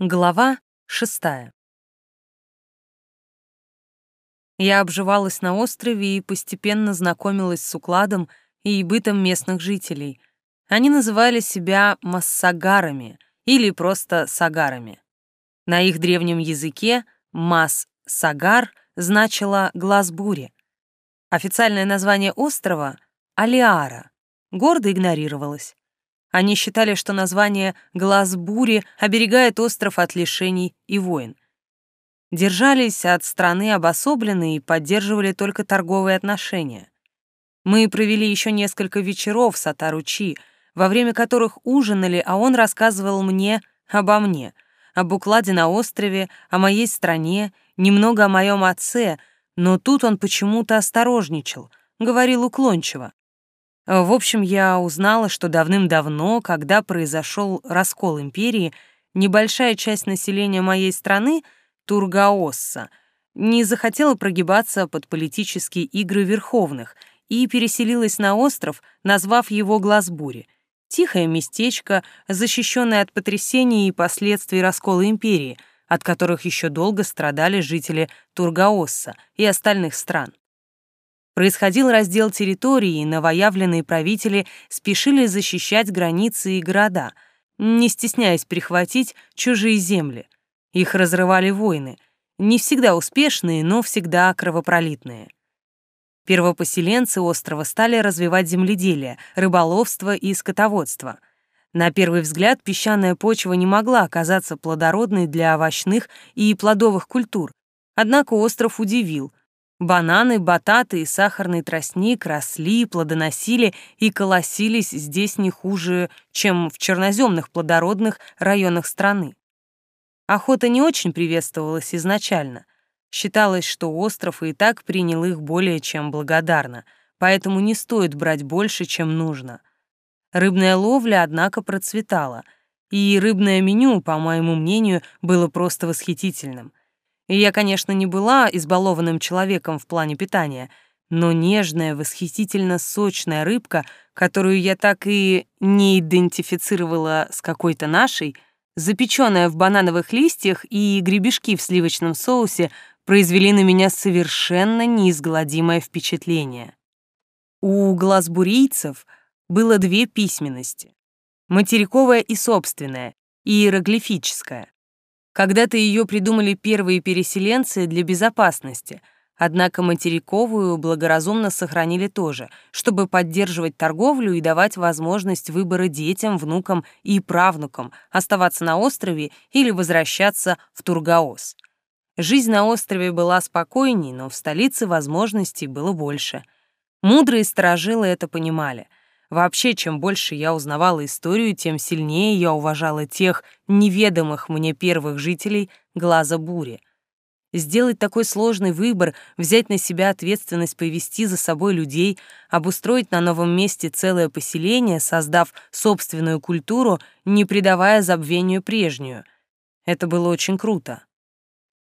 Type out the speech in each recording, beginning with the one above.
Глава шестая. Я обживалась на острове и постепенно знакомилась с укладом и бытом местных жителей. Они называли себя массагарами или просто сагарами. На их древнем языке «мас-сагар» значило «глаз бури». Официальное название острова — Алиара, гордо игнорировалось. Они считали, что название «Глаз бури» оберегает остров от лишений и войн. Держались от страны обособленно и поддерживали только торговые отношения. Мы провели еще несколько вечеров с Атаручи, во время которых ужинали, а он рассказывал мне обо мне, об укладе на острове, о моей стране, немного о моем отце, но тут он почему-то осторожничал, говорил уклончиво. В общем, я узнала, что давным-давно, когда произошел раскол империи, небольшая часть населения моей страны, Тургаосса, не захотела прогибаться под политические игры верховных и переселилась на остров, назвав его Глазбури. Тихое местечко, защищенное от потрясений и последствий раскола империи, от которых еще долго страдали жители Тургаосса и остальных стран. Происходил раздел территории, и новоявленные правители спешили защищать границы и города, не стесняясь прихватить чужие земли. Их разрывали войны, не всегда успешные, но всегда кровопролитные. Первопоселенцы острова стали развивать земледелие, рыболовство и скотоводство. На первый взгляд песчаная почва не могла оказаться плодородной для овощных и плодовых культур, однако остров удивил — Бананы, бататы и сахарный тростник росли, плодоносили и колосились здесь не хуже, чем в черноземных плодородных районах страны. Охота не очень приветствовалась изначально. Считалось, что остров и так принял их более чем благодарно, поэтому не стоит брать больше, чем нужно. Рыбная ловля, однако, процветала, и рыбное меню, по моему мнению, было просто восхитительным. И я, конечно, не была избалованным человеком в плане питания, но нежная, восхитительно сочная рыбка, которую я так и не идентифицировала с какой-то нашей, запеченная в банановых листьях и гребешки в сливочном соусе произвели на меня совершенно неизгладимое впечатление. У глазбурийцев было две письменности — материковая и собственная, иероглифическая. Когда-то ее придумали первые переселенцы для безопасности, однако материковую благоразумно сохранили тоже, чтобы поддерживать торговлю и давать возможность выбора детям, внукам и правнукам оставаться на острове или возвращаться в Тургаос. Жизнь на острове была спокойней, но в столице возможностей было больше. Мудрые сторожилы это понимали — Вообще, чем больше я узнавала историю, тем сильнее я уважала тех неведомых мне первых жителей глаза бури. Сделать такой сложный выбор, взять на себя ответственность повести за собой людей, обустроить на новом месте целое поселение, создав собственную культуру, не придавая забвению прежнюю. Это было очень круто.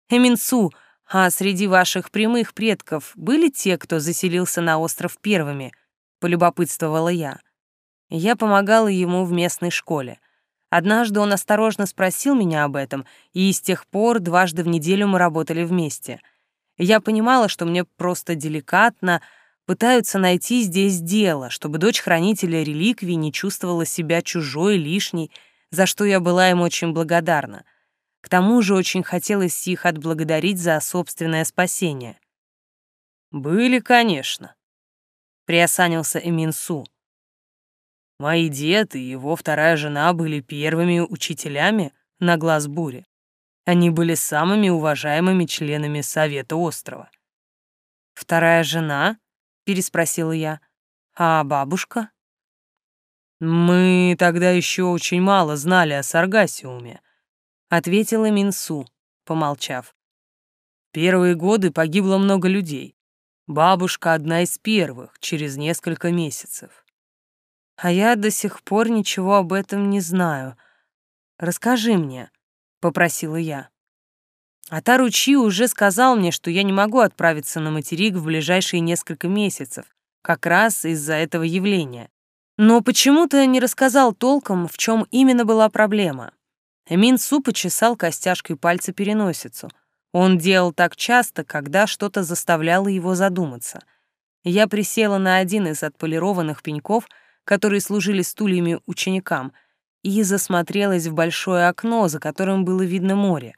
Эминсу, а среди ваших прямых предков были те, кто заселился на остров первыми — полюбопытствовала я. Я помогала ему в местной школе. Однажды он осторожно спросил меня об этом, и с тех пор дважды в неделю мы работали вместе. Я понимала, что мне просто деликатно пытаются найти здесь дело, чтобы дочь хранителя реликвий не чувствовала себя чужой, лишней, за что я была им очень благодарна. К тому же очень хотелось их отблагодарить за собственное спасение. «Были, конечно», приосанился Эминсу. Мои дед и его вторая жена были первыми учителями на глаз бури. Они были самыми уважаемыми членами Совета острова. «Вторая жена?» — переспросила я. «А бабушка?» «Мы тогда еще очень мало знали о Саргасиуме», — ответила Минсу, помолчав. «Первые годы погибло много людей. Бабушка одна из первых, через несколько месяцев. А я до сих пор ничего об этом не знаю. Расскажи мне, попросила я. А Таручи уже сказал мне, что я не могу отправиться на материк в ближайшие несколько месяцев, как раз из-за этого явления. Но почему-то не рассказал толком, в чем именно была проблема. Эмин Су почесал костяшкой пальца переносицу. Он делал так часто, когда что-то заставляло его задуматься. Я присела на один из отполированных пеньков, которые служили стульями ученикам, и засмотрелась в большое окно, за которым было видно море.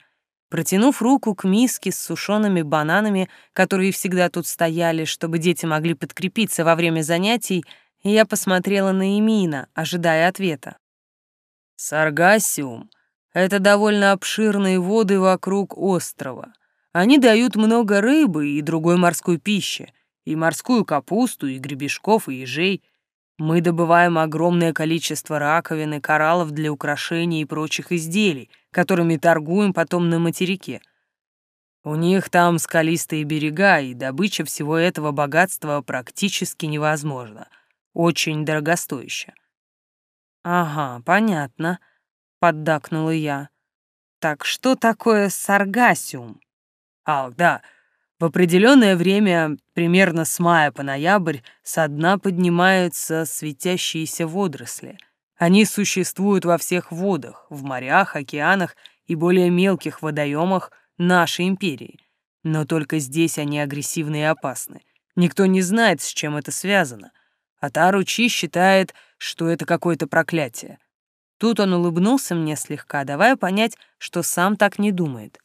Протянув руку к миске с сушеными бананами, которые всегда тут стояли, чтобы дети могли подкрепиться во время занятий, я посмотрела на Эмина, ожидая ответа. «Саргассиум — это довольно обширные воды вокруг острова. Они дают много рыбы и другой морской пищи, и морскую капусту, и гребешков, и ежей. Мы добываем огромное количество раковин и кораллов для украшений и прочих изделий, которыми торгуем потом на материке. У них там скалистые берега, и добыча всего этого богатства практически невозможна очень дорогостоящая. «Ага, понятно», — поддакнула я. «Так что такое саргасиум?» «Ах, да, в определенное время, примерно с мая по ноябрь, со дна поднимаются светящиеся водоросли. Они существуют во всех водах, в морях, океанах и более мелких водоемах нашей империи. Но только здесь они агрессивны и опасны. Никто не знает, с чем это связано — а Тару Чи считает, что это какое-то проклятие. Тут он улыбнулся мне слегка, давая понять, что сам так не думает.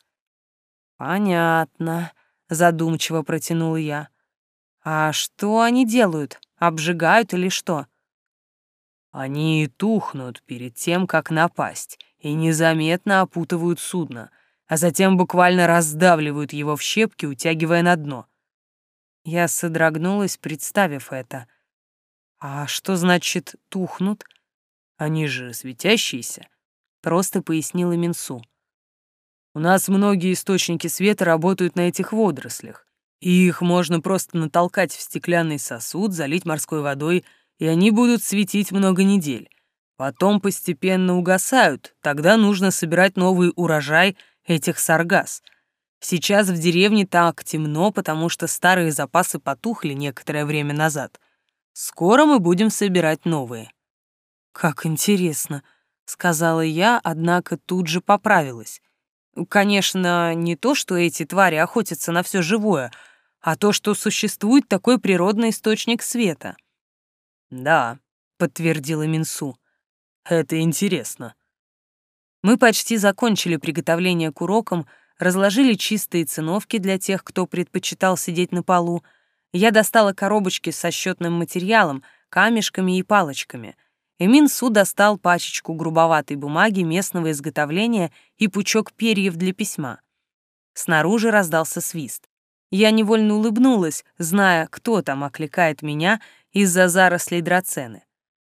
«Понятно», — задумчиво протянул я. «А что они делают? Обжигают или что?» «Они тухнут перед тем, как напасть, и незаметно опутывают судно, а затем буквально раздавливают его в щепки, утягивая на дно». Я содрогнулась, представив это — «А что значит тухнут?» «Они же светящиеся», — просто пояснила Минсу. «У нас многие источники света работают на этих водорослях, и их можно просто натолкать в стеклянный сосуд, залить морской водой, и они будут светить много недель. Потом постепенно угасают, тогда нужно собирать новый урожай этих саргас. Сейчас в деревне так темно, потому что старые запасы потухли некоторое время назад — Скоро мы будем собирать новые». «Как интересно», — сказала я, однако тут же поправилась. «Конечно, не то, что эти твари охотятся на все живое, а то, что существует такой природный источник света». «Да», — подтвердила Минсу. «Это интересно». Мы почти закончили приготовление к урокам, разложили чистые циновки для тех, кто предпочитал сидеть на полу, я достала коробочки со счетным материалом, камешками и палочками. Эмин Су достал пачечку грубоватой бумаги местного изготовления и пучок перьев для письма. Снаружи раздался свист. Я невольно улыбнулась, зная, кто там окликает меня из-за зарослей драцены.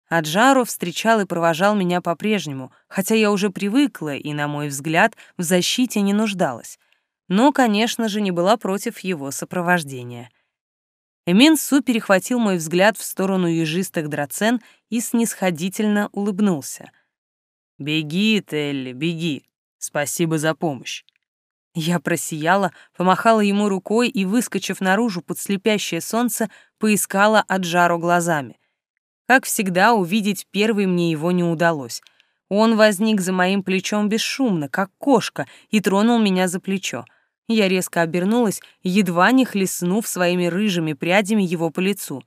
Аджару встречал и провожал меня по-прежнему, хотя я уже привыкла и, на мой взгляд, в защите не нуждалась. Но, конечно же, не была против его сопровождения. Эмин Су перехватил мой взгляд в сторону ежистых драцен и снисходительно улыбнулся. «Беги, Телли, беги. Спасибо за помощь». Я просияла, помахала ему рукой и, выскочив наружу под слепящее солнце, поискала от жару глазами. Как всегда, увидеть первый мне его не удалось. Он возник за моим плечом бесшумно, как кошка, и тронул меня за плечо. Я резко обернулась, едва не хлестнув своими рыжими прядями его по лицу.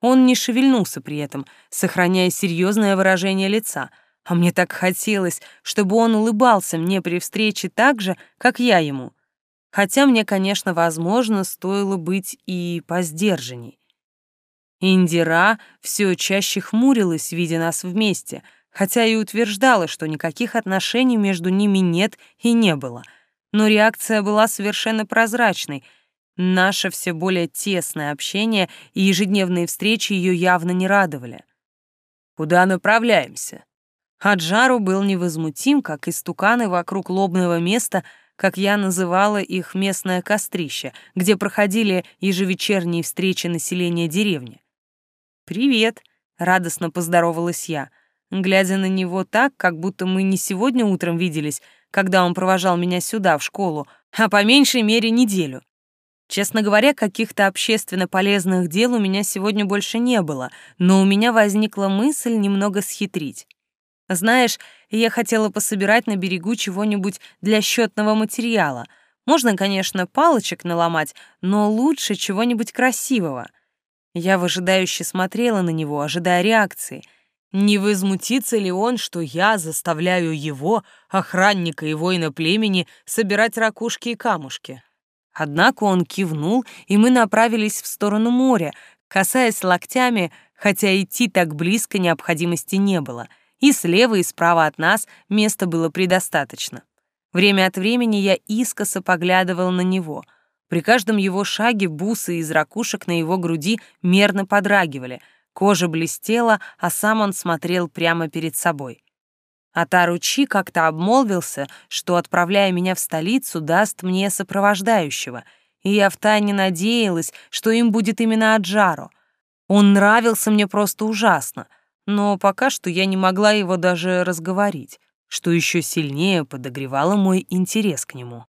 Он не шевельнулся при этом, сохраняя серьезное выражение лица, а мне так хотелось, чтобы он улыбался мне при встрече так же, как я ему. Хотя мне, конечно, возможно, стоило быть и поздержанней. Индира все чаще хмурилась, видя нас вместе, хотя и утверждала, что никаких отношений между ними нет и не было — но реакция была совершенно прозрачной. Наше все более тесное общение и ежедневные встречи ее явно не радовали. «Куда направляемся?» Аджару был невозмутим, как истуканы вокруг лобного места, как я называла их местное кострище, где проходили ежевечерние встречи населения деревни. «Привет», — радостно поздоровалась я, глядя на него так, как будто мы не сегодня утром виделись, когда он провожал меня сюда, в школу, а по меньшей мере неделю. Честно говоря, каких-то общественно полезных дел у меня сегодня больше не было, но у меня возникла мысль немного схитрить. Знаешь, я хотела пособирать на берегу чего-нибудь для счетного материала. Можно, конечно, палочек наломать, но лучше чего-нибудь красивого. Я выжидающе смотрела на него, ожидая реакции. Не возмутится ли он, что я заставляю его, охранника и воина племени, собирать ракушки и камушки? Однако он кивнул, и мы направились в сторону моря, касаясь локтями, хотя идти так близко необходимости не было, и слева и справа от нас места было предостаточно. Время от времени я искоса поглядывал на него. При каждом его шаге бусы из ракушек на его груди мерно подрагивали, кожа блестела, а сам он смотрел прямо перед собой. Атаручи как-то обмолвился, что, отправляя меня в столицу, даст мне сопровождающего, и я втайне надеялась, что им будет именно Аджаро. Он нравился мне просто ужасно, но пока что я не могла его даже разговорить, что еще сильнее подогревало мой интерес к нему.